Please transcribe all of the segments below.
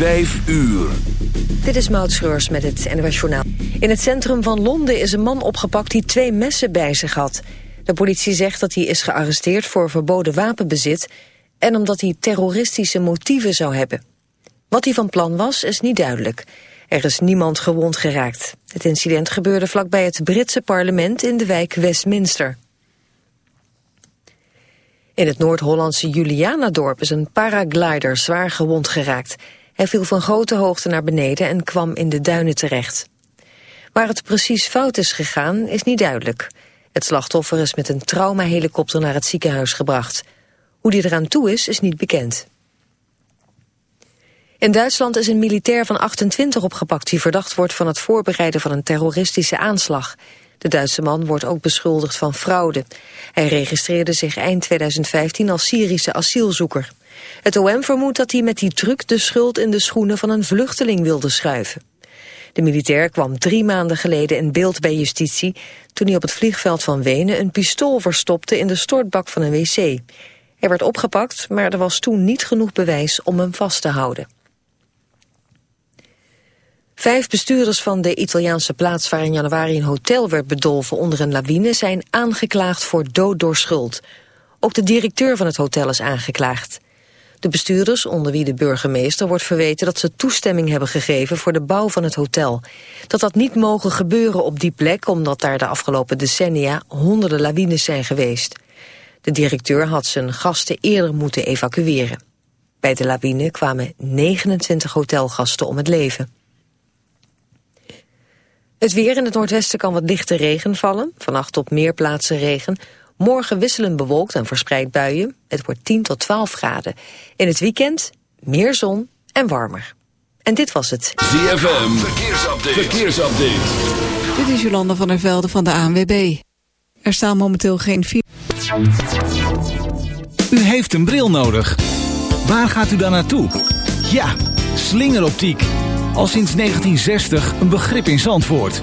Vijf uur. Dit is Maud Schreurs met het NWS Journaal. In het centrum van Londen is een man opgepakt die twee messen bij zich had. De politie zegt dat hij is gearresteerd voor verboden wapenbezit... en omdat hij terroristische motieven zou hebben. Wat hij van plan was, is niet duidelijk. Er is niemand gewond geraakt. Het incident gebeurde vlakbij het Britse parlement in de wijk Westminster. In het Noord-Hollandse Julianadorp is een paraglider zwaar gewond geraakt. Hij viel van grote hoogte naar beneden en kwam in de duinen terecht. Waar het precies fout is gegaan is niet duidelijk. Het slachtoffer is met een traumahelikopter naar het ziekenhuis gebracht. Hoe die eraan toe is, is niet bekend. In Duitsland is een militair van 28 opgepakt... die verdacht wordt van het voorbereiden van een terroristische aanslag. De Duitse man wordt ook beschuldigd van fraude. Hij registreerde zich eind 2015 als Syrische asielzoeker. Het OM vermoedt dat hij met die truc de schuld in de schoenen van een vluchteling wilde schuiven. De militair kwam drie maanden geleden in beeld bij justitie... toen hij op het vliegveld van Wenen een pistool verstopte in de stortbak van een wc. Hij werd opgepakt, maar er was toen niet genoeg bewijs om hem vast te houden. Vijf bestuurders van de Italiaanse plaats waar in januari een hotel werd bedolven onder een lawine zijn aangeklaagd voor dood door schuld. Ook de directeur van het hotel is aangeklaagd. De bestuurders, onder wie de burgemeester, wordt verweten dat ze toestemming hebben gegeven voor de bouw van het hotel. Dat dat niet mogen gebeuren op die plek omdat daar de afgelopen decennia honderden lawines zijn geweest. De directeur had zijn gasten eerder moeten evacueren. Bij de lawine kwamen 29 hotelgasten om het leven. Het weer in het noordwesten kan wat lichte regen vallen. Vannacht op meer plaatsen regen. Morgen wisselend bewolkt en verspreid buien. Het wordt 10 tot 12 graden. In het weekend meer zon en warmer. En dit was het. ZFM, verkeersupdate. verkeersupdate. Dit is Jolanda van der Velde van de ANWB. Er staan momenteel geen... U heeft een bril nodig. Waar gaat u dan naartoe? Ja, slingeroptiek al sinds 1960 een begrip in Zandvoort.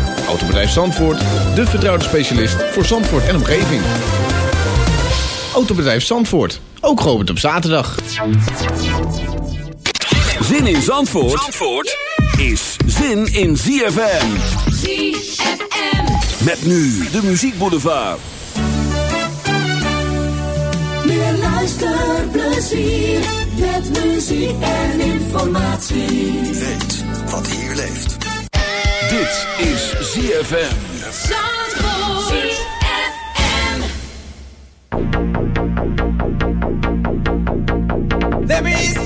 Autobedrijf Zandvoort, de vertrouwde specialist voor Zandvoort en omgeving. Autobedrijf Zandvoort, ook geopend op zaterdag. Zin in Zandvoort, Zandvoort is zin in ZFM. ZFM. Met nu de muziekboulevard. Meer luisterplezier met muziek en informatie. Weet wat hier leeft. Dit is ZFM. Zandvoort. ZFM. Let me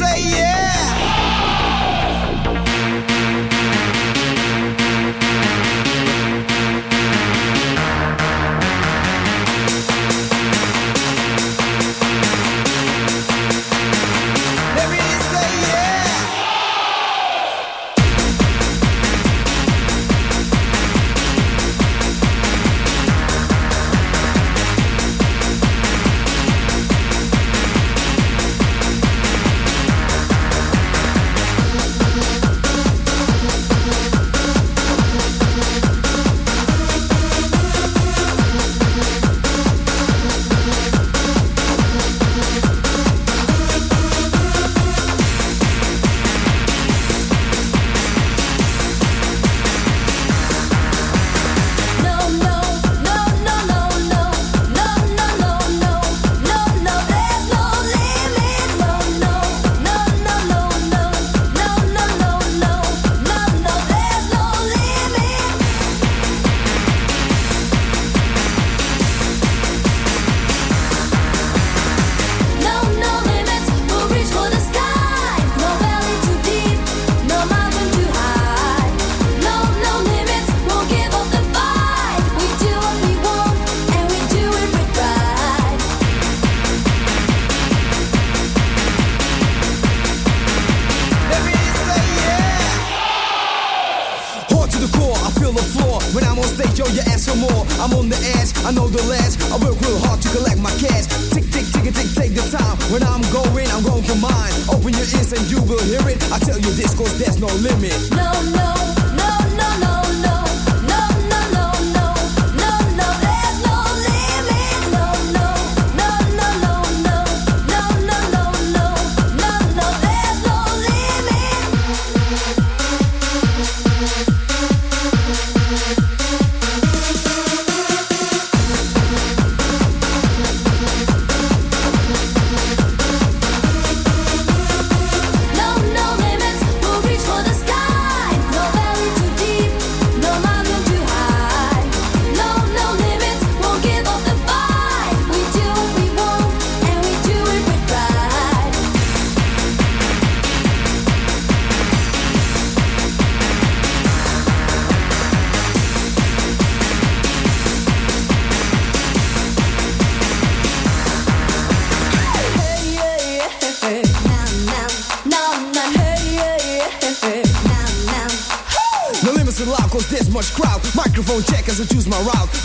you ask for more. I'm on the edge, I know the ledge. I work real hard to collect my cash. Tick, tick, tick, tick, take the time. When I'm going, I'm going for mine. Open your ears and you will hear it. I tell you this, cause there's no limit. No, no,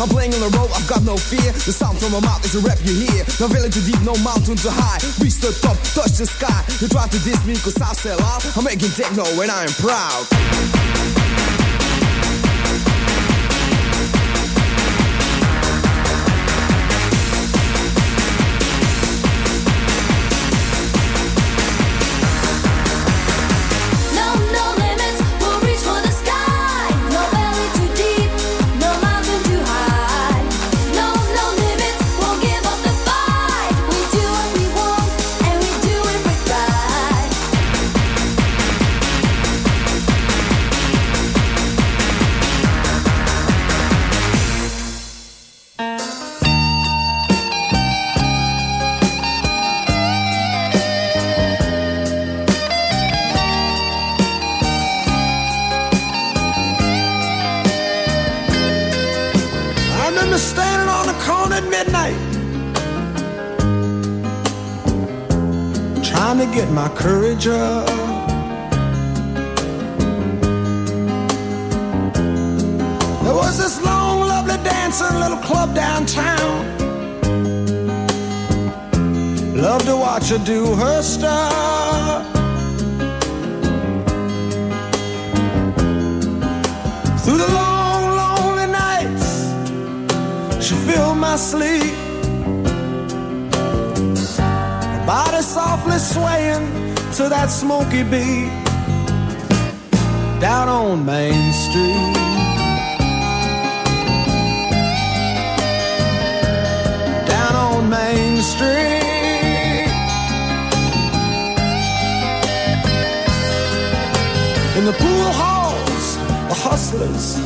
I'm playing on the road, I've got no fear. The sound from my mouth is a rap you hear. No valley too deep, no mountain too high. Reach the top, touch the sky. You try to diss me, cause I sell out. I'm making techno when I am proud. Smoky beat. Down on Main Street. Down on Main Street. In the pool halls, the hustlers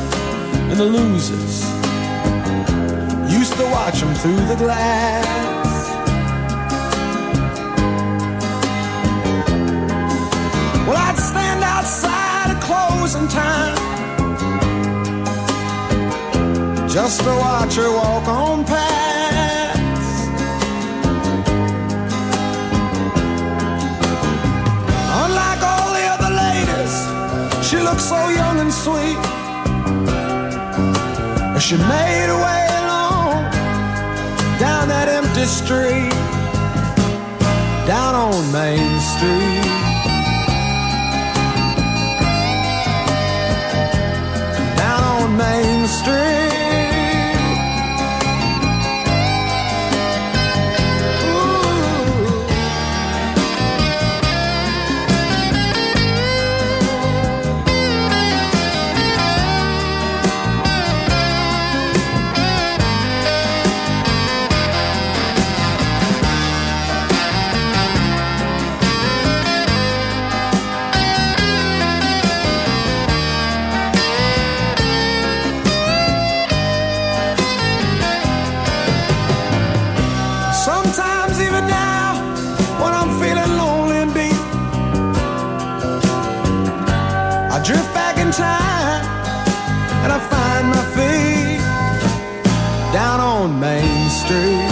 and the losers used to watch them through the glass. Just to watch her walk on past. Unlike all the other ladies, she looked so young and sweet. As she made her way along down that empty street, down on Main Street. true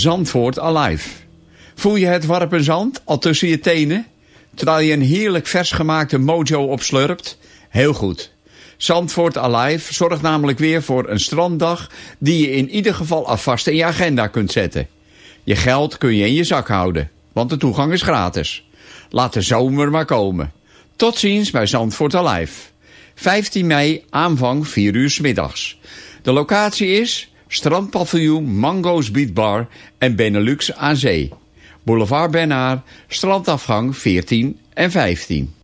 Zandvoort Alive. Voel je het warpen zand al tussen je tenen? Terwijl je een heerlijk vers gemaakte mojo opslurpt? Heel goed. Zandvoort Alive zorgt namelijk weer voor een stranddag... die je in ieder geval alvast in je agenda kunt zetten. Je geld kun je in je zak houden, want de toegang is gratis. Laat de zomer maar komen. Tot ziens bij Zandvoort Alive. 15 mei, aanvang 4 uur middags. De locatie is Strandpaviljoen Mango's Beat Bar en Benelux aan Zee. Boulevard Benaar, strandafgang 14 en 15.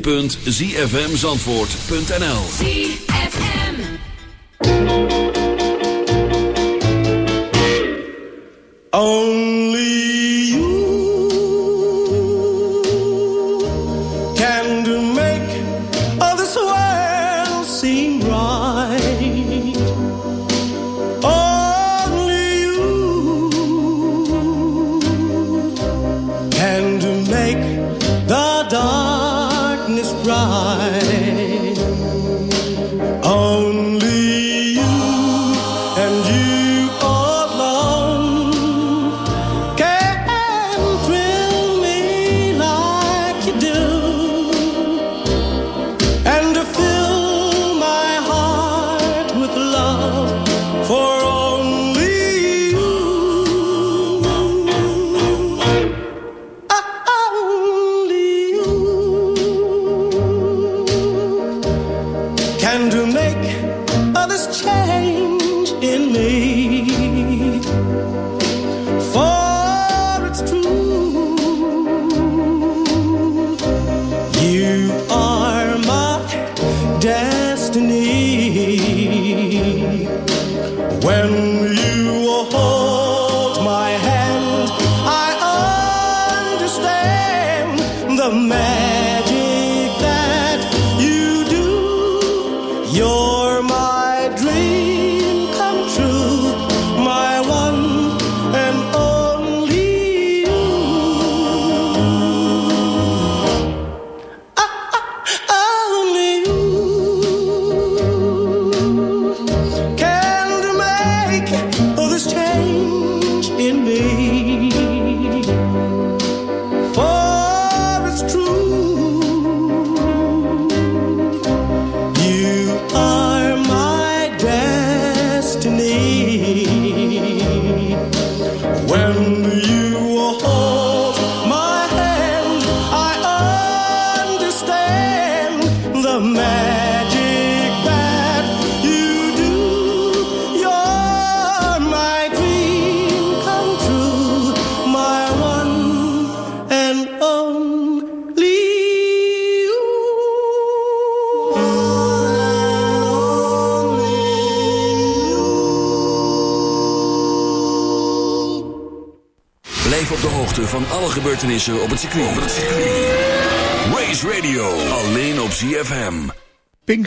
www.zfmzandvoort.nl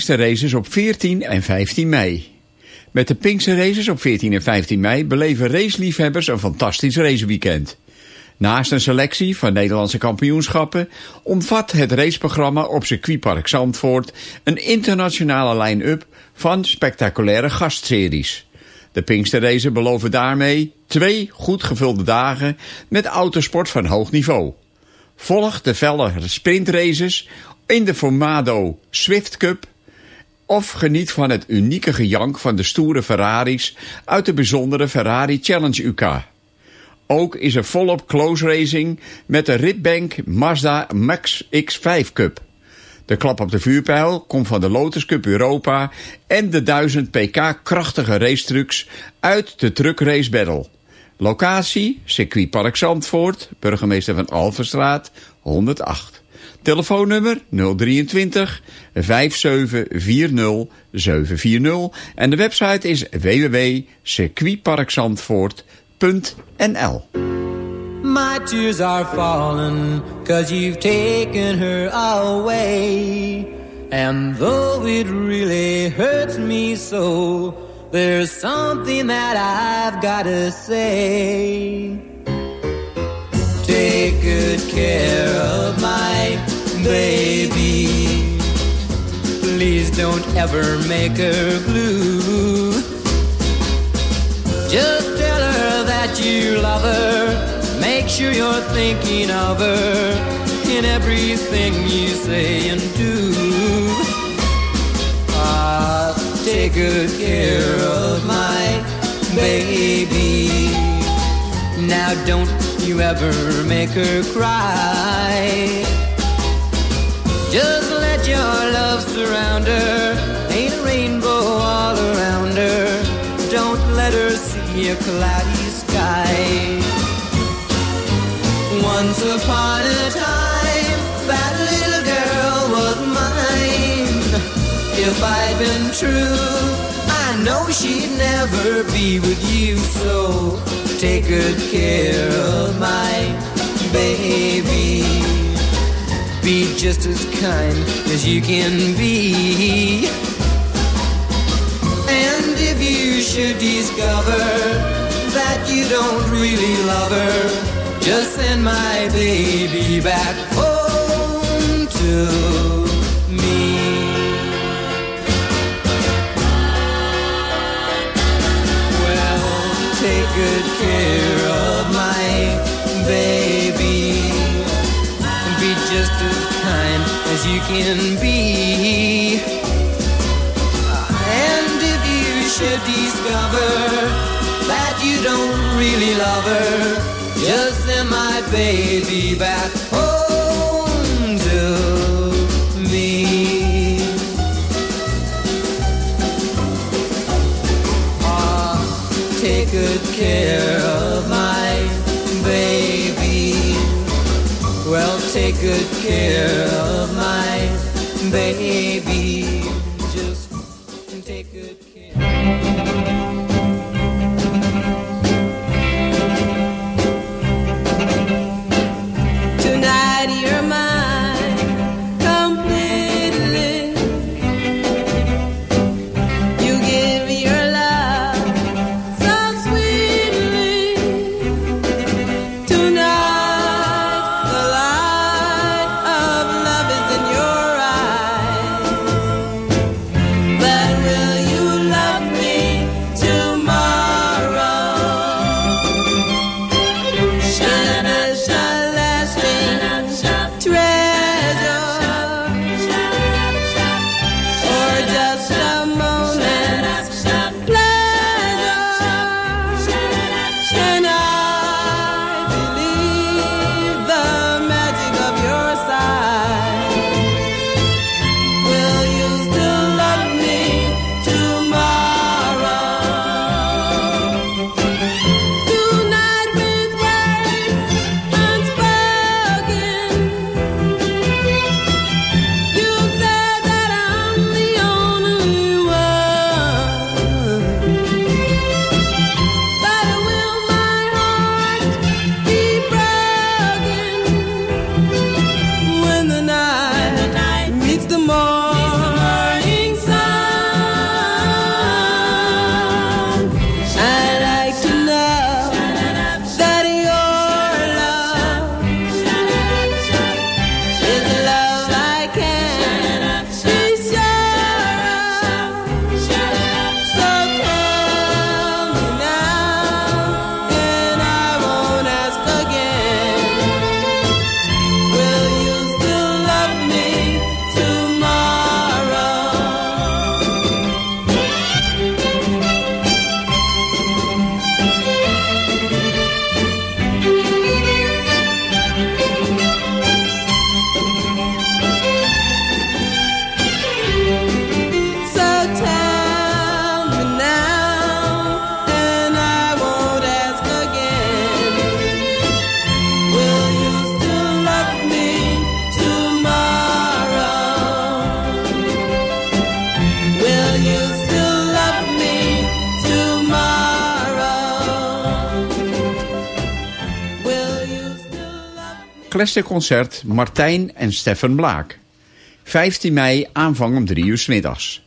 Pinkster Races op 14 en 15 mei. Met de Pinkster Races op 14 en 15 mei beleven raceliefhebbers een fantastisch raceweekend. Naast een selectie van Nederlandse kampioenschappen omvat het raceprogramma op circuitpark Zandvoort een internationale line-up van spectaculaire gastseries. De Pinksterracen beloven daarmee twee goed gevulde dagen met autosport van hoog niveau. Volg de felle sprintraces in de Formado Swift Cup of geniet van het unieke gejank van de stoere Ferraris uit de bijzondere Ferrari Challenge UK. Ook is er volop close racing met de Ritbank Mazda Max X5 Cup. De klap op de vuurpijl komt van de Lotus Cup Europa en de 1000 pk krachtige racetrucks uit de Truck Race Battle. Locatie, circuitpark Zandvoort, burgemeester van Alverstraat, 108. Telefoonnummer 023 5740 740 en de website is www.circuitparkzandvoort.nl My tears are falling, cause you've taken her away. And though it really hurts me so, there's something that I've gotta say. Take good care of my baby. Please don't ever make her blue. Just tell her that you love her. Make sure you're thinking of her in everything you say and do. Ah, take good care of my baby. Now don't you ever make her cry. Just let your love surround her. Ain't a rainbow all around her. Don't let her see a cloudy sky. Once upon a time, that little girl was mine. If I'd been true, I know she'd never be with you. So take good care of my baby. Be just as kind as you can be. And if you should discover that you don't really love her, just send my baby back home to care of my baby. Be just as kind as you can be. And if you should discover that you don't really love her, just send my baby back home good care of my baby. Well, take good care of my baby. Concert Martijn en Stefan Blaak. 15 mei aanvang om 3 uur middags.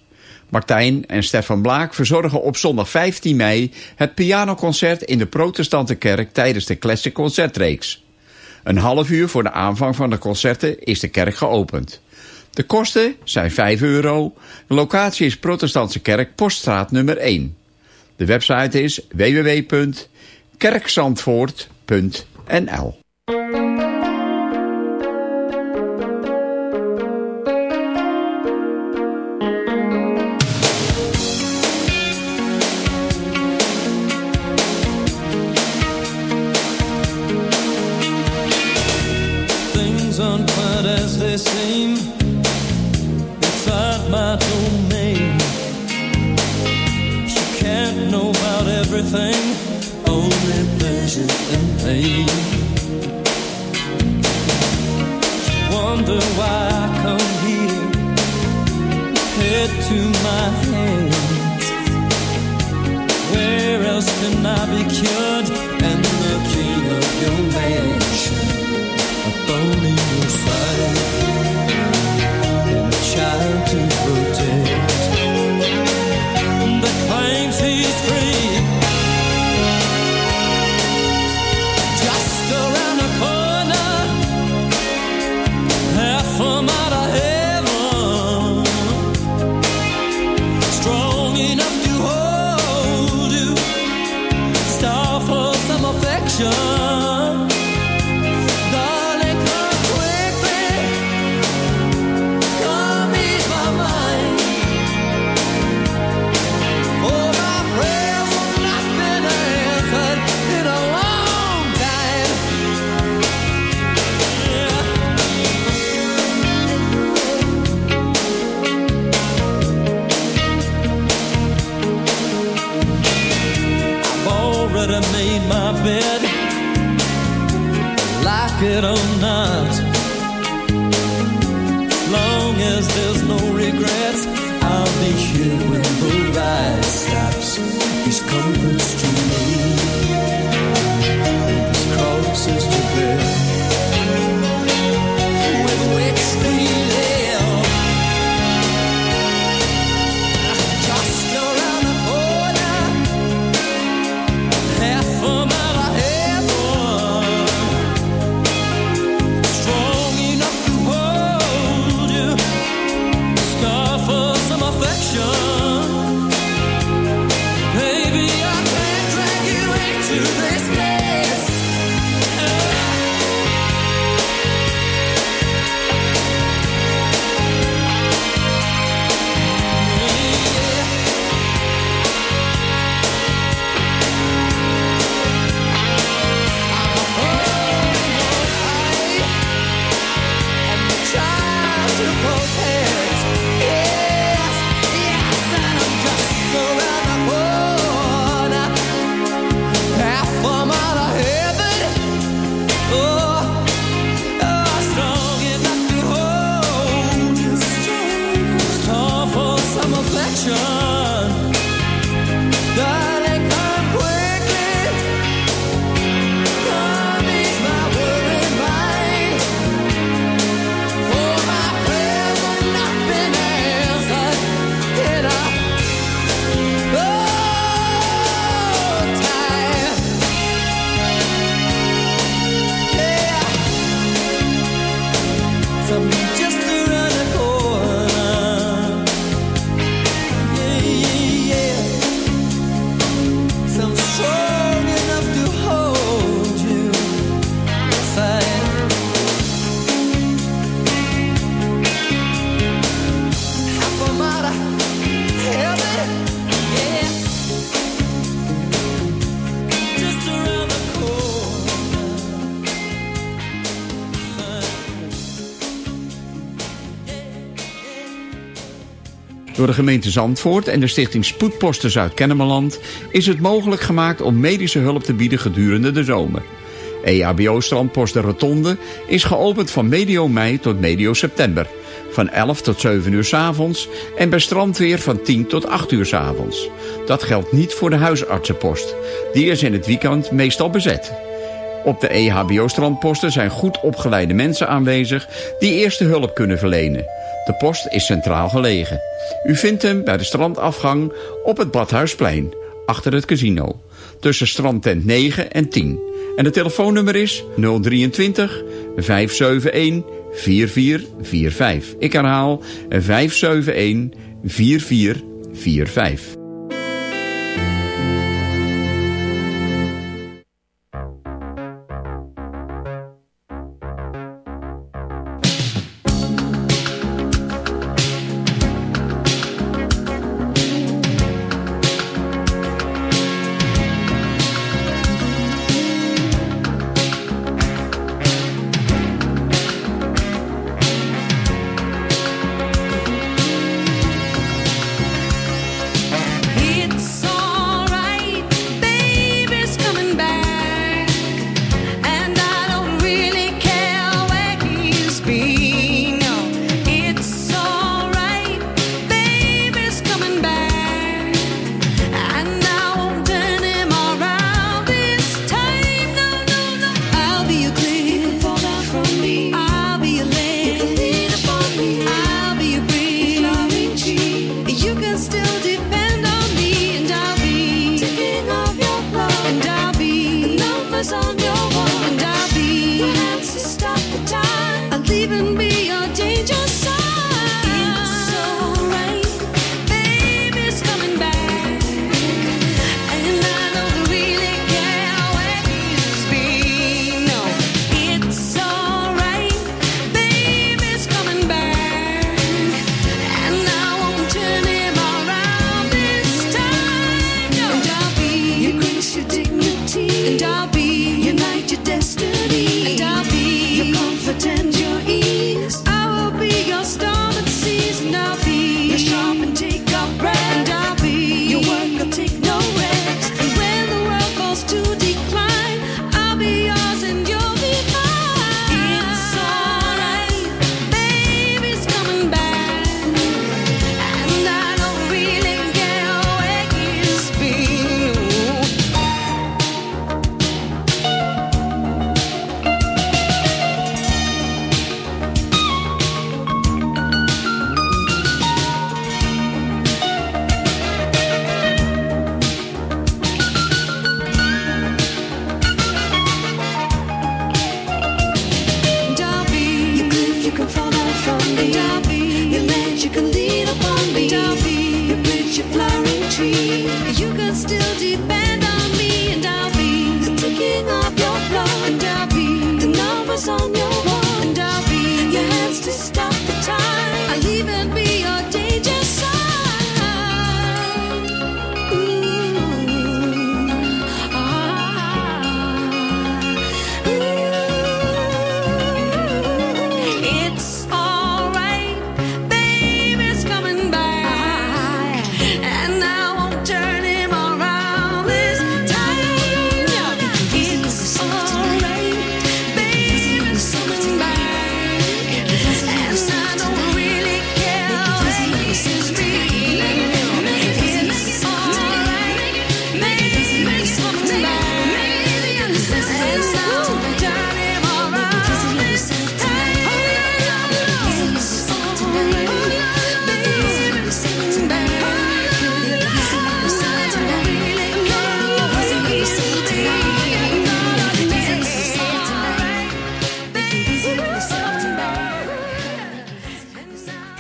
Martijn en Stefan Blaak verzorgen op zondag 15 mei het pianoconcert in de protestante kerk tijdens de Classic Concertreeks. Een half uur voor de aanvang van de concerten is de kerk geopend. De kosten zijn 5 euro. De locatie is Protestantse Kerk, Poststraat nummer 1. De website is www.kerkzandvoort.nl half Door de gemeente Zandvoort en de stichting Spoedposten Zuid-Kennemerland... is het mogelijk gemaakt om medische hulp te bieden gedurende de zomer. EHBO Strandpost de Rotonde is geopend van medio mei tot medio september. Van 11 tot 7 uur s avonds en bij strandweer van 10 tot 8 uur s avonds. Dat geldt niet voor de huisartsenpost. Die is in het weekend meestal bezet. Op de EHBO-strandposten zijn goed opgeleide mensen aanwezig... die eerste hulp kunnen verlenen. De post is centraal gelegen. U vindt hem bij de strandafgang op het Badhuisplein, achter het casino. Tussen strandtent 9 en 10. En het telefoonnummer is 023 571 4445. Ik herhaal 571 4445.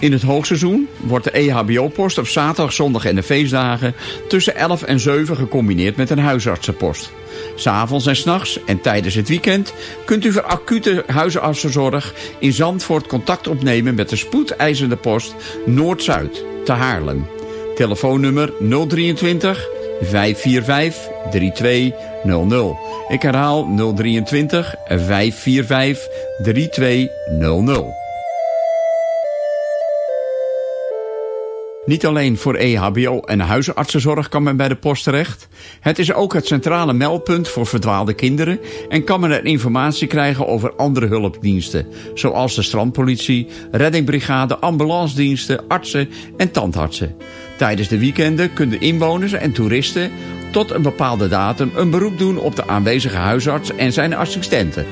In het hoogseizoen wordt de EHBO-post op zaterdag, zondag en de feestdagen tussen 11 en 7 gecombineerd met een huisartsenpost. S'avonds en s'nachts en tijdens het weekend kunt u voor acute huisartsenzorg in Zandvoort contact opnemen met de spoedeisende post Noord-Zuid te Haarlem. Telefoonnummer 023 545 3200. Ik herhaal 023 545 3200. Niet alleen voor EHBO en huisartsenzorg kan men bij de post terecht. Het is ook het centrale meldpunt voor verdwaalde kinderen... en kan men er informatie krijgen over andere hulpdiensten... zoals de strandpolitie, reddingbrigade, ambulancediensten, artsen en tandartsen. Tijdens de weekenden kunnen inwoners en toeristen tot een bepaalde datum... een beroep doen op de aanwezige huisarts en zijn assistenten.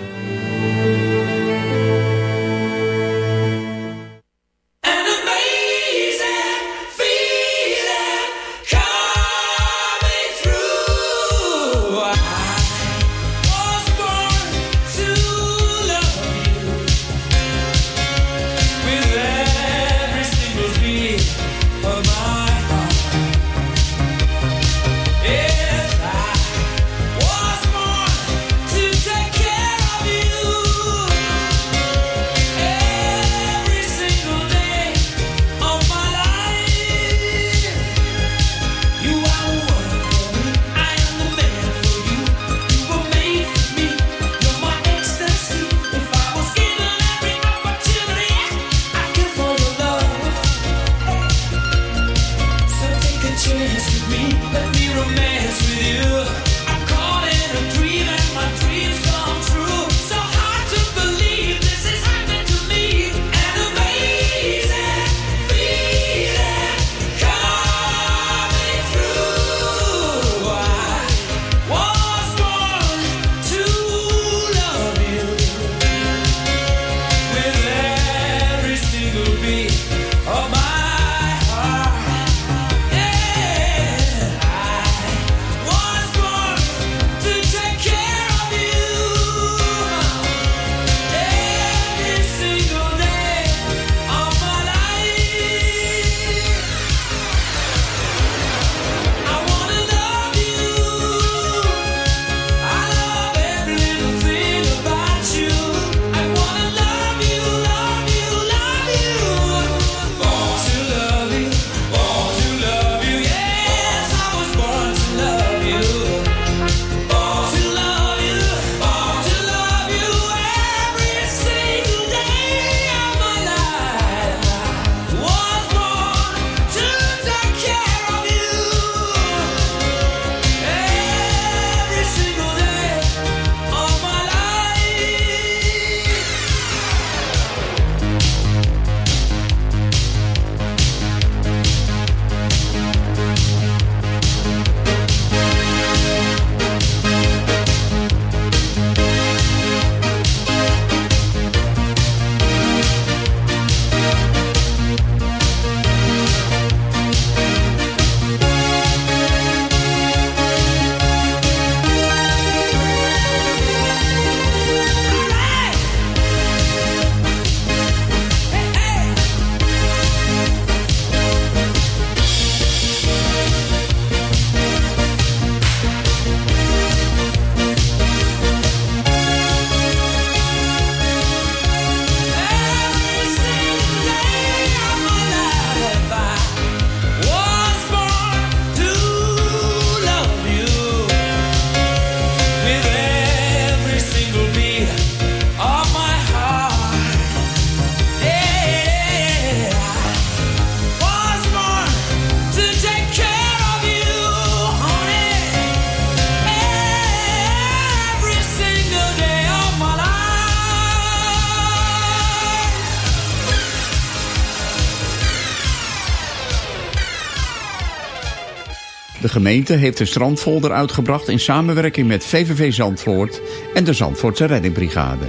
Gemeente heeft een strandfolder uitgebracht in samenwerking met VVV Zandvoort en de Zandvoortse Reddingbrigade.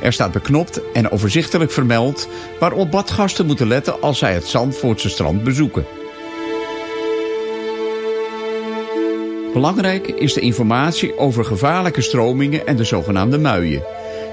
Er staat beknopt en overzichtelijk vermeld waarop badgasten moeten letten als zij het Zandvoortse strand bezoeken. Belangrijk is de informatie over gevaarlijke stromingen en de zogenaamde muien.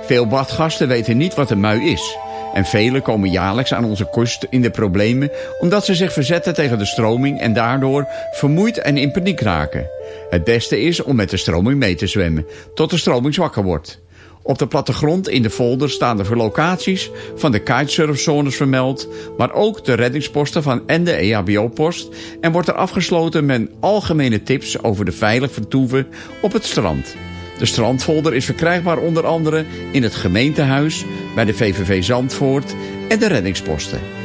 Veel badgasten weten niet wat een mui is. En velen komen jaarlijks aan onze kust in de problemen omdat ze zich verzetten tegen de stroming en daardoor vermoeid en in paniek raken. Het beste is om met de stroming mee te zwemmen, tot de stroming zwakker wordt. Op de plattegrond in de folder staan de locaties van de kitesurfzones vermeld, maar ook de reddingsposten van en de EHBO-post en wordt er afgesloten met algemene tips over de veilig vertoeven op het strand. De strandfolder is verkrijgbaar onder andere in het gemeentehuis, bij de VVV Zandvoort en de reddingsposten.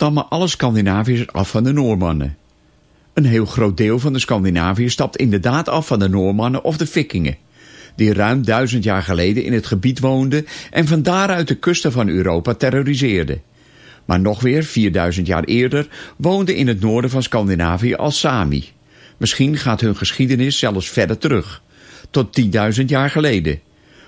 Stammen alle Scandinaviërs af van de Noormannen. Een heel groot deel van de Scandinaviërs stapt inderdaad af van de Noormannen of de Vikingen, die ruim duizend jaar geleden in het gebied woonden en van daaruit de kusten van Europa terroriseerden. Maar nog weer 4000 jaar eerder woonden in het noorden van Scandinavië als Sami. Misschien gaat hun geschiedenis zelfs verder terug, tot 10.000 jaar geleden.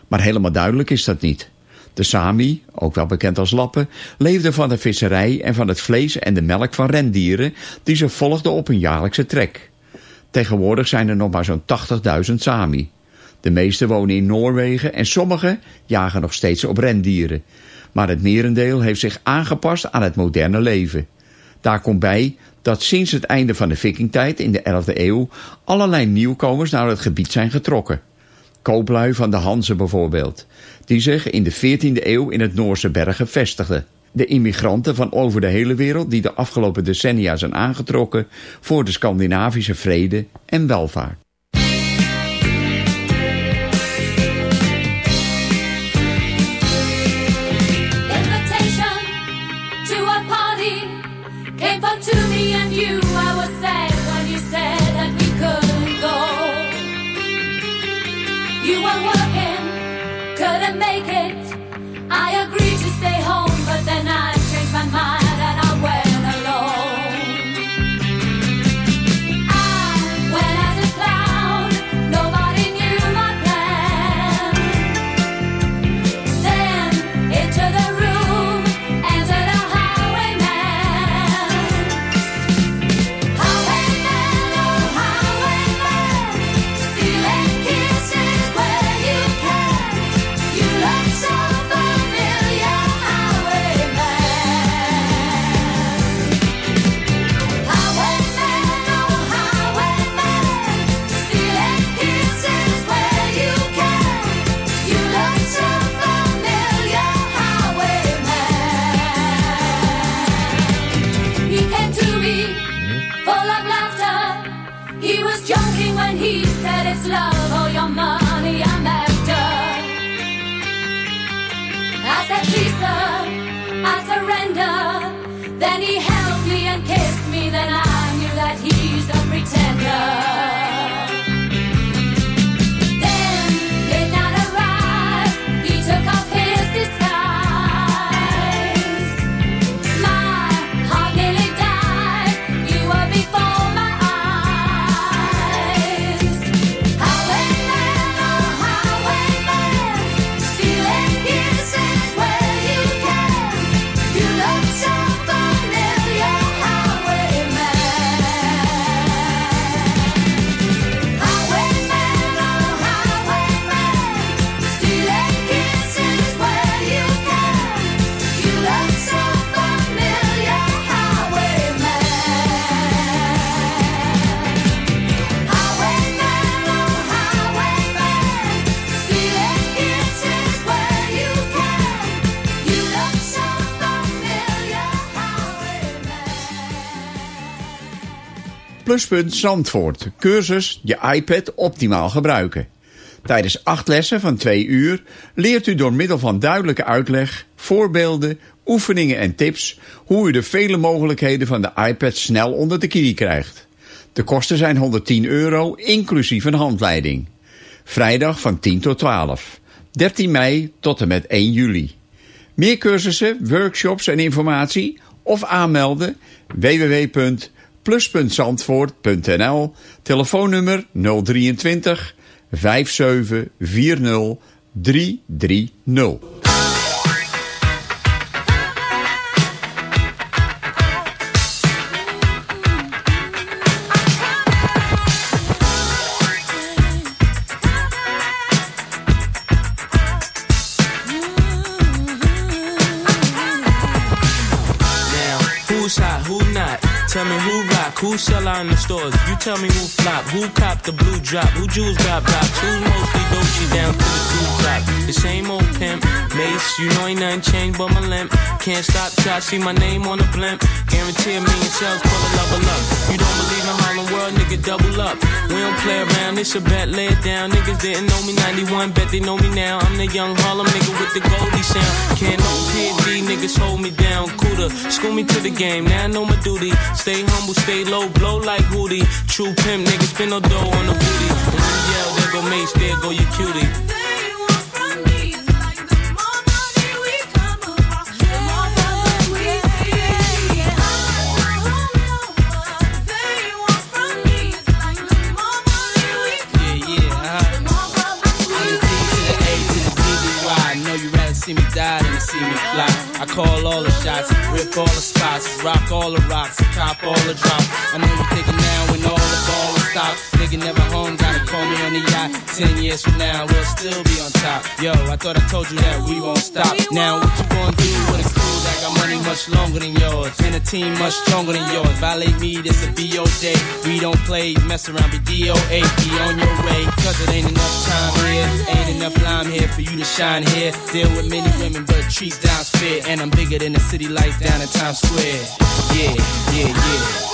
Maar helemaal duidelijk is dat niet. De Sami, ook wel bekend als Lappen, leefden van de visserij en van het vlees en de melk van rendieren die ze volgden op hun jaarlijkse trek. Tegenwoordig zijn er nog maar zo'n 80.000 Sami. De meeste wonen in Noorwegen en sommigen jagen nog steeds op rendieren. Maar het merendeel heeft zich aangepast aan het moderne leven. Daar komt bij dat sinds het einde van de vikingtijd in de 11e eeuw allerlei nieuwkomers naar het gebied zijn getrokken. Kooplui van de Hanzen bijvoorbeeld, die zich in de 14e eeuw in het Noorse bergen vestigden. De immigranten van over de hele wereld die de afgelopen decennia zijn aangetrokken voor de Scandinavische vrede en welvaart. Pluspunt Zandvoort. Cursus je iPad optimaal gebruiken. Tijdens acht lessen van twee uur leert u door middel van duidelijke uitleg, voorbeelden, oefeningen en tips hoe u de vele mogelijkheden van de iPad snel onder de knie krijgt. De kosten zijn 110 euro, inclusief een handleiding. Vrijdag van 10 tot 12. 13 mei tot en met 1 juli. Meer cursussen, workshops en informatie of aanmelden www.plus.zandvoort.nl Telefoonnummer 023 5740 330. Now, who's hot, who not? Tell me who who sell out in the stores. You tell me who flop, who cop the blue drop, who jewels got blocks, who's mostly Dolce down to the two top. The same old pimp, Mace, you know ain't nothing changed but my limp. Can't stop till I see my name on the blimp. Guarantee a million sales, pull a level up. You don't believe in Harlem World, nigga, double up. We don't play around, it's a bet, lay it down. Niggas didn't know me 91, bet they know me now. I'm the young Harlem nigga with the Goldie sound. Can't no PD, niggas hold me down. Cooler, school me to the game, now I know my duty. Stay humble, stay low, blow like Hootie. True pimp, niggas spin no dough on the booty. When you yell, there go Mace, there go your cutie. All the drops. I know you thinking now when all the ball will stop. Nigga never home, gotta call me on the yacht. Ten years from now, we'll still be on top. Yo, I thought I told you that we won't stop. Now what you gonna do with a crew that got money much longer than yours and a team much stronger than yours? Violate me, this a BO day. We don't play, mess around, be DOA. Be on your way, cause it ain't enough time here. Ain't enough lime here for you to shine here. Deal with many women, but treat down's fair. And I'm bigger than the city lights down in Times Square. Yeah, yeah, yeah.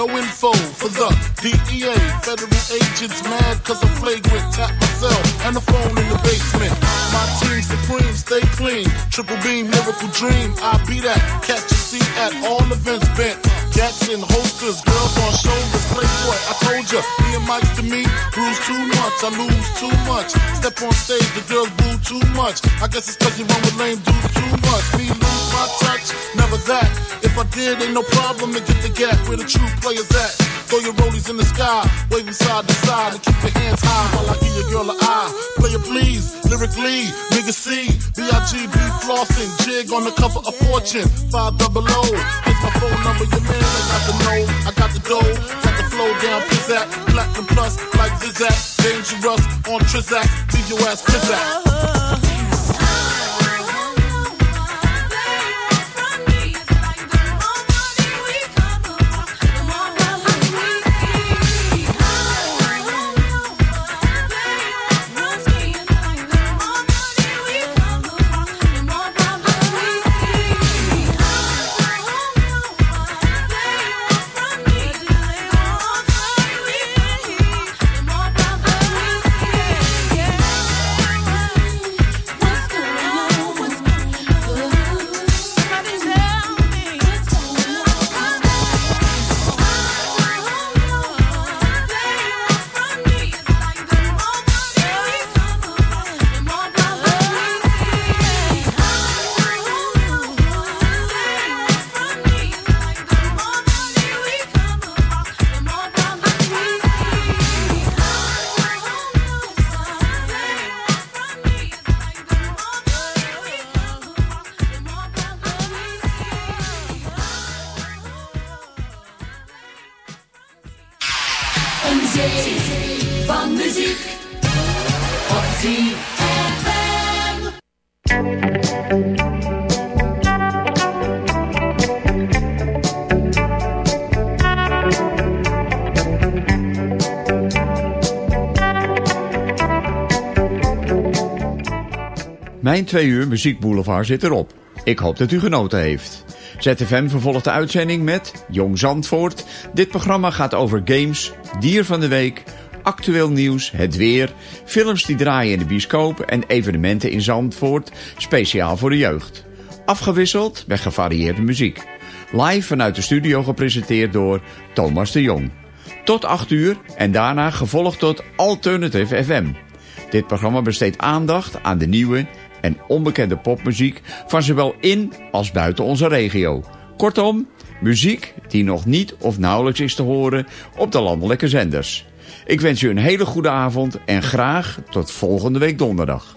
No info for the DEA. Federal agents mad cause I'm flagrant. Tap myself and the phone in the basement. My team supreme, stay clean. Triple beam, miracle dream. I be that. Catch a seat at all events bent. And holsters, girls on shoulders. Playboy, I told ya, me and Mike's to me. Bruise too much, I lose too much. Step on stage, the girls boo too much. I guess it's cause you run with lame dudes too much. Me my touch, never that. If I did, ain't no problem to get the gap where the true players at. Throw your rollies in the sky, waving side to side, and keep your hands high while I give your girl a eye. Play it please, lyrically, nigga C, B-I-G-B flossing, jig on the cover of Fortune, five double O. Here's my phone number, your man, I got the know, I got the dough, got the flow down, pizzat, platinum plus, like Zizak, dangerous on Trizak, leave your ass pizzat. Twee uur muziekboulevard zit erop. Ik hoop dat u genoten heeft. ZFM vervolgt de uitzending met Jong Zandvoort. Dit programma gaat over games, dier van de week, actueel nieuws, het weer, films die draaien in de bioscoop en evenementen in Zandvoort, speciaal voor de jeugd. Afgewisseld met gevarieerde muziek. Live vanuit de studio gepresenteerd door Thomas de Jong. Tot 8 uur en daarna gevolgd tot Alternative FM. Dit programma besteedt aandacht aan de nieuwe en onbekende popmuziek van zowel in als buiten onze regio. Kortom, muziek die nog niet of nauwelijks is te horen op de landelijke zenders. Ik wens u een hele goede avond en graag tot volgende week donderdag.